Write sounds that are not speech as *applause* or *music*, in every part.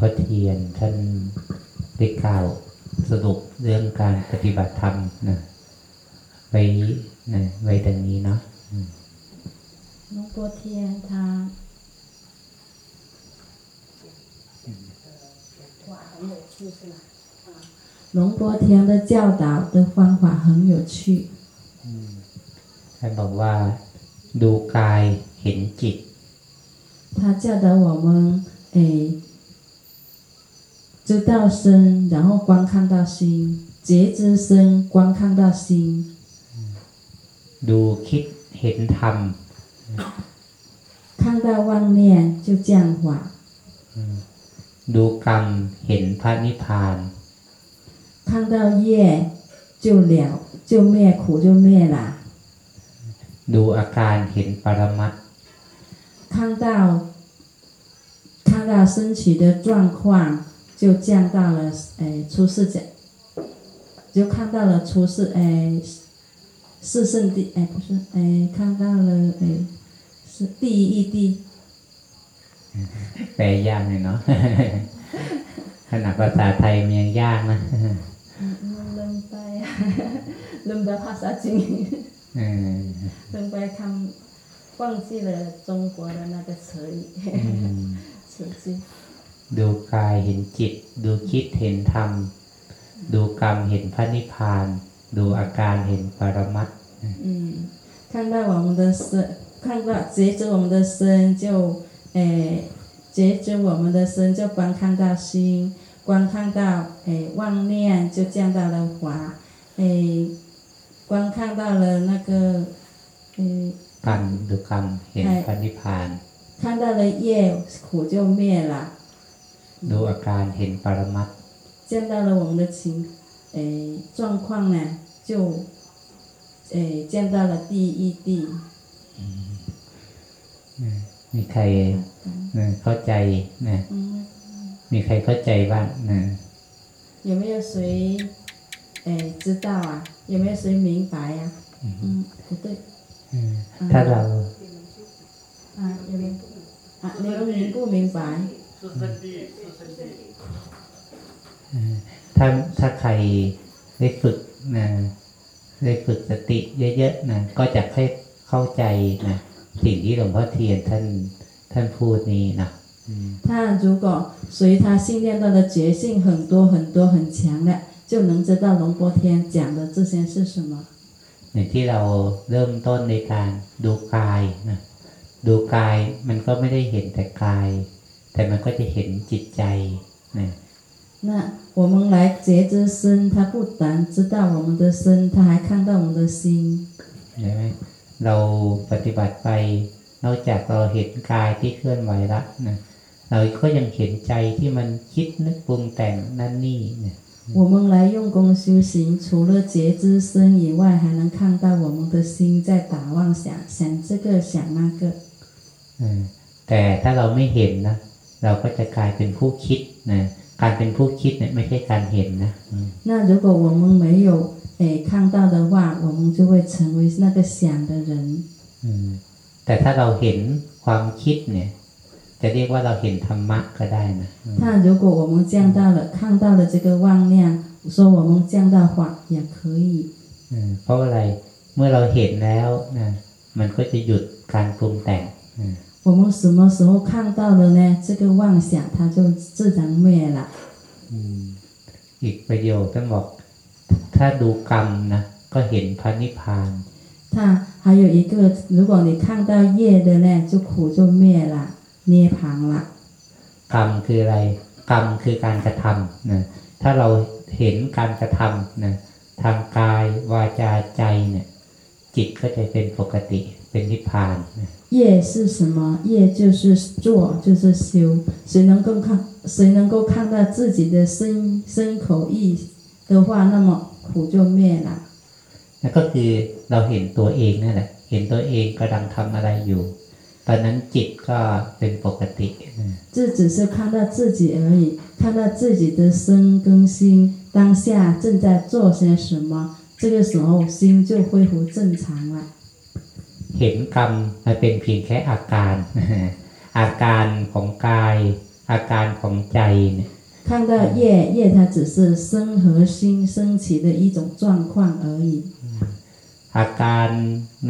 พ่อเทียนท่านได้กล่าวสรุปเรื่องการปฏิบัติธรรมนะไว้นะไว้ดังนี้เนาะอืม 龙波天他哇，很有趣是吗？龙波天的教导的方法很有趣， ท่านบอกว่าดูกายเห็นจิต 他教导我们诶 知道身，然后观看到心，觉知身，观看到心， ดูคิดเห็นธรรม 看到妄念就降法， ดูกรรมเห็นพระนิพพาน 看到业就了，就灭苦就灭了。 ดูอาการเห็นปรมัตถ์ 看到看到身体的状况， 就降到了诶出世者，就看到了出世诶四圣地诶不是诶看到了诶是第一地 แปลยากเลยเนาะ ขนาดภาษาไทยมันยังยากนะ ลืมไป ลืมไปภาษาจีน เออ ลืมไปคำ忘记了中国的那个词语 อืม *laughs* 词句 ดูกายเห็นจิต ดูคิดเห็นธรรม ดูกรรมเห็นพระนิพพาน ดูอาการเห็นปรมัตถ์ 嗯，看到我们的身，看到觉知我们的身，就诶觉知我们的身，就观看到心，观看到诶妄念，就降到了华，诶观看到了那个诶 กันดูกรรมเห็นพระนิพพาน 看到了业苦就灭了， ดูอาการเห็นปรมัตถ์ 见到了我们的情诶状况呢，就诶见到了第一地。 มีใครเออเข้าใจนะ 嗯。 มีใครเข้าใจบ้างนะ 有没有谁诶知道啊？有没有谁明白呀、嗯，不对 เออถ้าเรา 啊，有没有啊？你们明不明白？ ถ้าถ้าใครได้ฝึกนะได้ฝึกสติเยอะๆนะก็จะค่อยเข้าใจนะสิ่งที่หลวงพ่อเทียนท่านท่านพูดนี้นะอืม 他如果随他训练到的觉性很多很多很强的，就能知道龙波天讲的这些是什么。 อย่างที่เราเริ่มต้นในการดูกายนะดูกายมันก็ไม่ได้เห็นแต่กาย แต่มันก็จะเห็นจิตใจนะ 那我们来觉知身，他不但知道我们的身，他还看到我们的心。 ใช่ไหมเราปฏิบัติไป นอกจากเราเห็นกายที่เคลื่อนไหวละนะเราก็ยังเห็นใจที่มันคิดนึกปรุงแต่งนั่นนี่นะ 我们来用功修行，除了觉知身以外，还能看到我们的心在打妄想，想这个想那个。 เออแต่ถ้าเราไม่เห็นนะ เราก็จะกลายเป็นผู้คิดนะการเป็นผู้คิดเนี่ยไม่ใช่การเห็นนะอืม 那如果我们没有诶看到的话，我们就会成为那个想的人。 อืมแต่ถ้าเราเห็นความคิดเนี่ย จะเรียกว่าเราเห็นธรรมะก็ได้นะอืม 那如果我们降到了看到了这个妄念，说我们降到法也可以。 อืมเพราะอะไรเมื่อเราเห็นแล้วนะมันก็จะหยุดการปรุงแต่งอืม 我们什么时候看到了呢？这个妄想它就自然灭了。 อืมอีกประโยคท่านบอก ถ้าดูกรรมนะก็เห็นพระนิพพาน 它还有一个，如果你看到业的呢，就苦就灭了，涅槃了。 กรรมคืออะไร กรรมคือการกระทำนะถ้าเราเห็นการกระทำนะทางกายวาจาใจเนี่ย จิตก็จะเป็นปกติ 等业是什么？业就是做就是修。谁能够看谁能够看到自己的心身口意的话那么苦就灭了。那个是有们这只是看到自己而已看到自己的身跟心当下正在做些什么这个时候心就恢复正常了。 เห็นกรรมมันเป็นเพียงแค่อาการ อาการของกาย อาการของใจเนี่ย 看到业，业它只是生和心升起的一种状况而已。 อาการ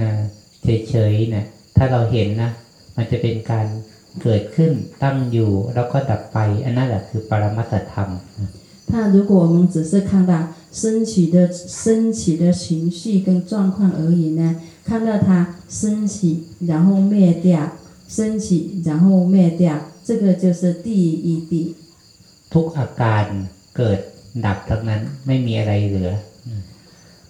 นะเฉยๆเนี่ยถ้าเราเห็นนะ มันจะเป็นการเกิดขึ้นตั้งอยู่ แล้วก็ดับไป อันนั้นแหละคือปรมัตถธรรมนะ 那如果我们只是看到升起的升起的情绪跟状况而已呢， 看到它升起然后灭掉，升起然后灭掉，这个就是第一地。 ทุกอาการเกิดดับทั้งนั้นไม่มีอะไรเหลือ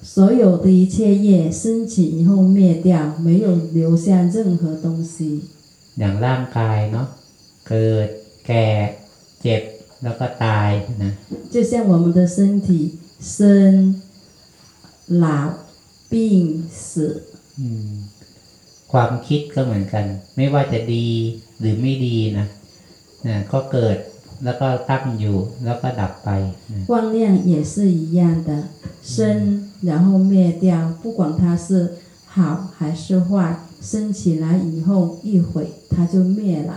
所有的一切业升起以后灭掉，没有留下任何东西。 อย่างร่างกายเนาะเกิดแก่เจ็บแล้วก็ตายนะ 就像我们的身体生、老、病、死， อืม ความคิดก็เหมือนกัน ไม่ว่าจะดีหรือไม่ดีนะนะก็เกิดแล้วก็ตั้งอยู่แล้วก็ดับไปนะ 妄念也是一样的，生然后灭掉，不管它是好还是坏，升起来以后一会它就灭了。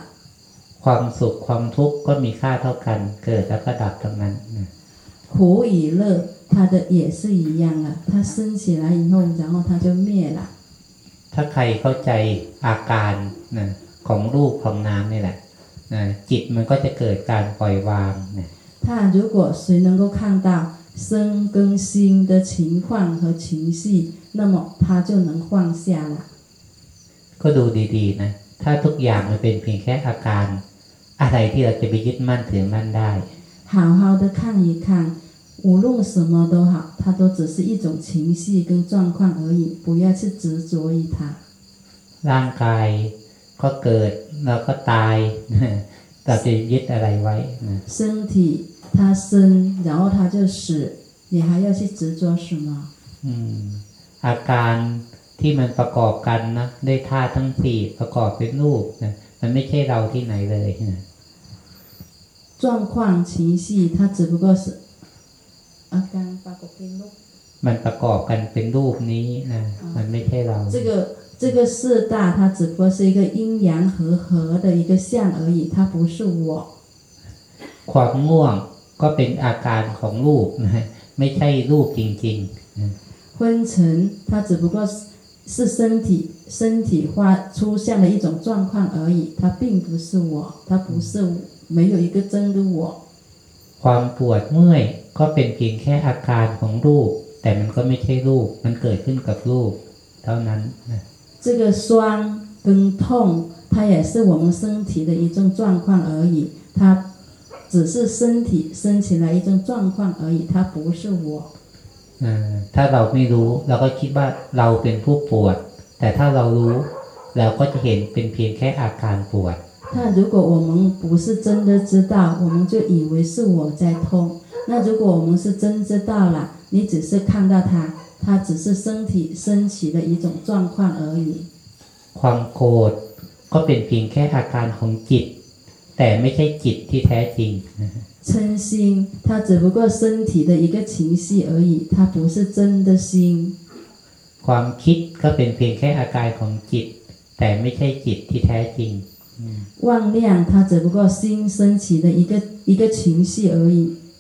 ความสุขความทุกข์ก็มีค่าเท่ากัน เกิดแล้วก็ดับทั้งนั้นนะ 苦与乐，它的也是一样了，它升起来以后，然后它就灭了。 ถ้าใครเข้าใจอาการนะของรูปของน้ำนี่แหละนะจิตมันก็จะเกิดการปล่อยวางนะ 他如果谁能够看到生跟心的情况和情绪，那么他就能放下了。 ก็ดูดีๆนะ ถ้าทุกอย่างมันเป็นเพียงแค่อาการ อะไรที่เราจะไปยึดมั่นถือมั่นได้ 好好的看一看， 无论什么都好，它都只是一种情绪跟状况而已，不要去执着于它。 ร่างกายก็เกิดแล้วก็ตาย เราจะยึดอะไรไว้นะ 身体它生，然后它就死，你还要去执着什么？ อืม อาการที่มันประกอบกันนะได้ธาตุทั้งสี่ประกอบเป็นรูปนะมันไม่ใช่เราที่ไหนเลยนะ 状况情绪，它只不过是 啊，刚八个边路。 มันประกอบกันเป็นรูปนี้นะมันไม่ใช่เรา 这个这个四大，它只不过是一个阴阳和合的一个相而已，它不是我。 ความง่วงก็เป็นอาการของรูปนะไม่ใช่รูปจริงๆนะ 昏沉，它只不过是是身体身体化出现的一种状况而已，它并不是我，它不是我没有一个真的我。 ความปวดเมื่อย ก็เป็นเพียงแค่อาการของรูป แต่มันก็ไม่ใช่รูป มันเกิดขึ้นกับรูป เท่านั้นนะ 这个酸跟痛，它也是我们身体的一种状况而已，它只是身体升起来一种状况而已，它不是我。 เอ่อถ้าเราไม่รู้เราก็คิดว่าเราเป็นผู้ปวด แต่ถ้าเรารู้ เราก็จะเห็นเป็นเพียงแค่อาการปวด 那如果我们不是真的知道，我们就以为是我在痛。 那如果我们是真知道了，你只是看到它，它只是身体升起的一种状况而已。 ความโกรธก็เป็นเพียงแค่อาการของจิต แต่ไม่ใช่จิตที่แท้จริงนะ 嗔心，它只不过身体的一个情绪而已，它不是真的心。 ความคิดก็เป็นเพียงแค่อาการของจิต แต่ไม่ใช่จิตที่แท้จริง 妄量，它只不过心升起的一个一个情绪而已，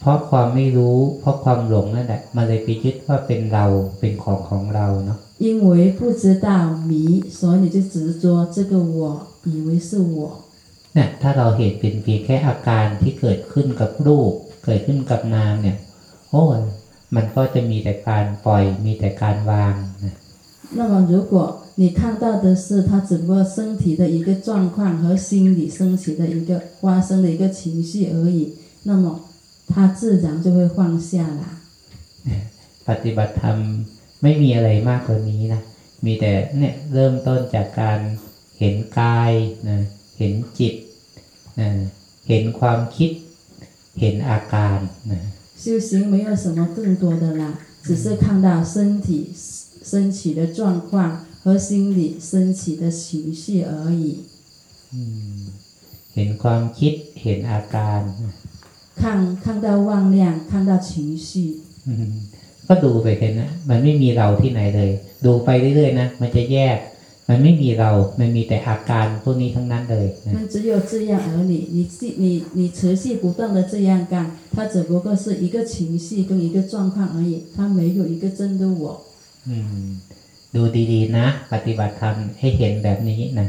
เพราะความไม่รู้ เพราะความหลงนั่นแหละมันเลยไปยึดว่าเป็นเราเป็นของของเราเนาะ 因为不知道迷，所以你就执着这个我，以为是我。 เนี่ยถ้าเราเห็นเป็นเพียงแค่อาการที่เกิดขึ้นกับรูป เกิดขึ้นกับนามเนี่ย โอ้ยมันก็จะมีแต่การปล่อย มีแต่การวางนะ 那么，如果你看到的是它只不过身体的一个状况和心理升起的一个发生的一个情绪而已，那么 它自然就会放下了。 ปฏิบัติธรรมไม่มีอะไรมากกว่านี้นะ มีแต่เนี่ยเริ่มต้นจากการเห็นกายนะเห็นจิตนะเห็นความคิด เห็นอาการนะ 修行没有什么更多的啦，只是看到身体升起的状况和心理升起的情绪而已。 เห็นความคิดเห็นอาการ 看看到妄量，看到情绪， อืมก็ดูไปเห็นนะมันไม่มีเราที่ไหนเลย ดูไปเรื่อยๆนะมันจะแยก มันไม่มีเรา มันมีแต่อาการพวกนี้ทั้งนั้นเลยนะ 那只有这样而已。你继你你持续不断的这样干，它只不过是一个情绪跟一个状况而已，它没有一个真的我。 อืมดูดีๆนะ ปฏิบัติธรรมให้เห็นแบบนี้นะ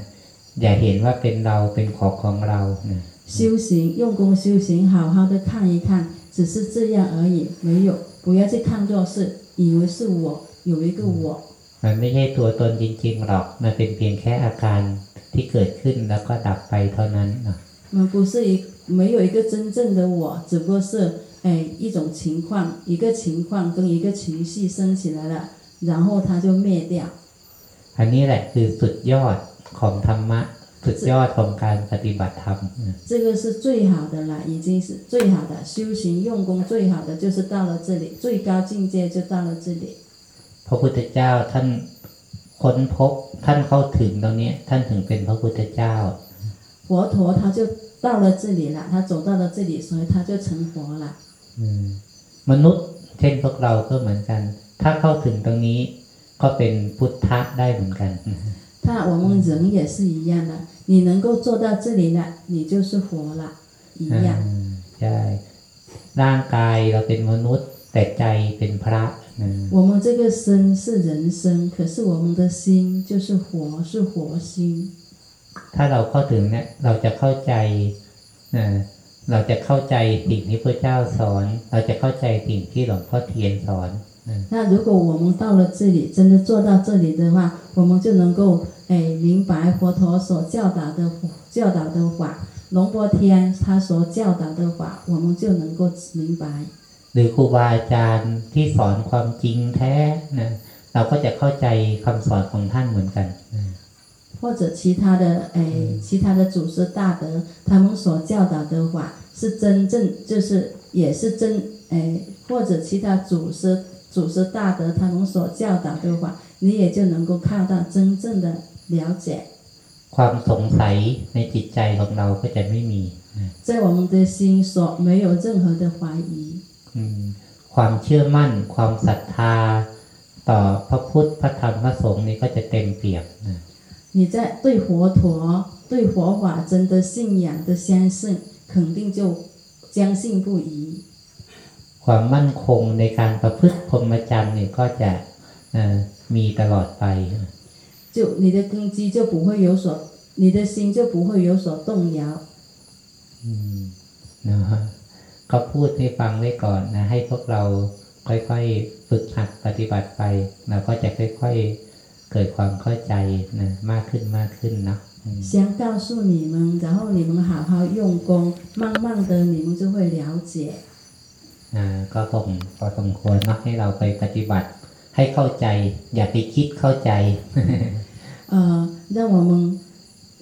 อย่าเห็นว่าเป็นเราเป็นของของเรานะ 修行用功修行，好好的看一看，只是这样而已，没有不要去看作是以为是我有一个我。 มันไม่ใช่ตัวตนจริงๆหรอก มันเป็นเพียงแค่อาการที่เกิดขึ้นแล้วก็ดับไปเท่านั้นนะ 我们不是一没有一个真正的我，只不过是哎一种情况，一个情况跟一个情绪升起来了，然后它就灭掉。 อันนี้แหละคือสุดยอดของธรรมะ สุดยอดของการปฏิบัติธรรมนะ 这个是最好的了，已经是最好的修行用功最好的就是到了这里，最高境界就到了这里。 พระพุทธเจ้าท่านค้นพบท่านเข้าถึงตรงนี้ ท่านถึงเป็นพระพุทธเจ้า 佛陀他就到了这里了，他走到了这里，所以他就成佛了。 อืมมนุษย์เช่นพวกเราก็เหมือนกัน ถ้าเข้าถึงตรงนี้ ก็เป็นพุทธะได้เหมือนกัน 他我们人也是一样的，你能够做到这里了，你就是佛了，一 อ่า 样。 ใช่ ร่างกายเราเป็นมนุษย์ แต่ใจเป็นพระนะ 我们这个身是人身，可是我们的心就是佛，是佛心。 ถ้าเราเข้าถึงเนี่ย เราจะเข้าใจนะเราจะเข้าใจสิ่งที่พระเจ้าสอน เราจะเข้าใจสิ่งที่หลวงพ่อเทียนสอน นะ 那如果我们到了这里，真的做到这里的话，我们就能够哎明白佛陀所教导的教导的法，龙波天他所教导的法，我们就能够明白。 หรือครูบาอาจารย์ที่สอนความจริงแท้นะเราก็จะเข้าใจคำสอนของท่านเหมือนกันนะ 或者其他的诶，其他的祖师大德，他们所教导的法是真正就是也是真诶，或者其他祖师 祖师大德他们所教导的法，你也就能够看到真正的了解， ความสงสัยในจิตใจของเราก็จะไม่มีนะ 在我们的心所没有任何的怀疑， อืมความเชื่อมั่น ความศรัทธา ต่อพระพุทธพระธรรมพระสงฆ์นี่ก็จะเต็มเปี่ยมนะ 你在对佛陀、对佛法真的信仰的相信，肯定就将信不疑。 ความมั่นคงในการประพฤติพรหมจรรย์นี่ก็จะเอ่อมีตลอดไป 就你的根基就不会有所，你的心就不会有所动摇。 อืมนะฮะก็พูดให้ฟังไว้ก่อนนะ ให้พวกเราค่อยๆฝึกหัดปฏิบัติไปเราก็จะค่อยๆเกิดความเข้าใจนะมากขึ้นมากขึ้นนะอืม 先告诉你们，然后你们好好用功，慢慢的你们就会了解。 อ่าก็คงพอสมควรเนาะให้เราไปปฏิบัติ ให้เข้าใจ อย่าไปคิดเข้าใจ *laughs* 呃，让我们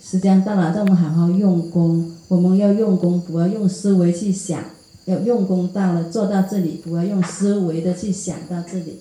时间到了，让我们好好用功。我们要用功，不要用思维去想，要用功到了做到这里，不要用思维的去想到这里。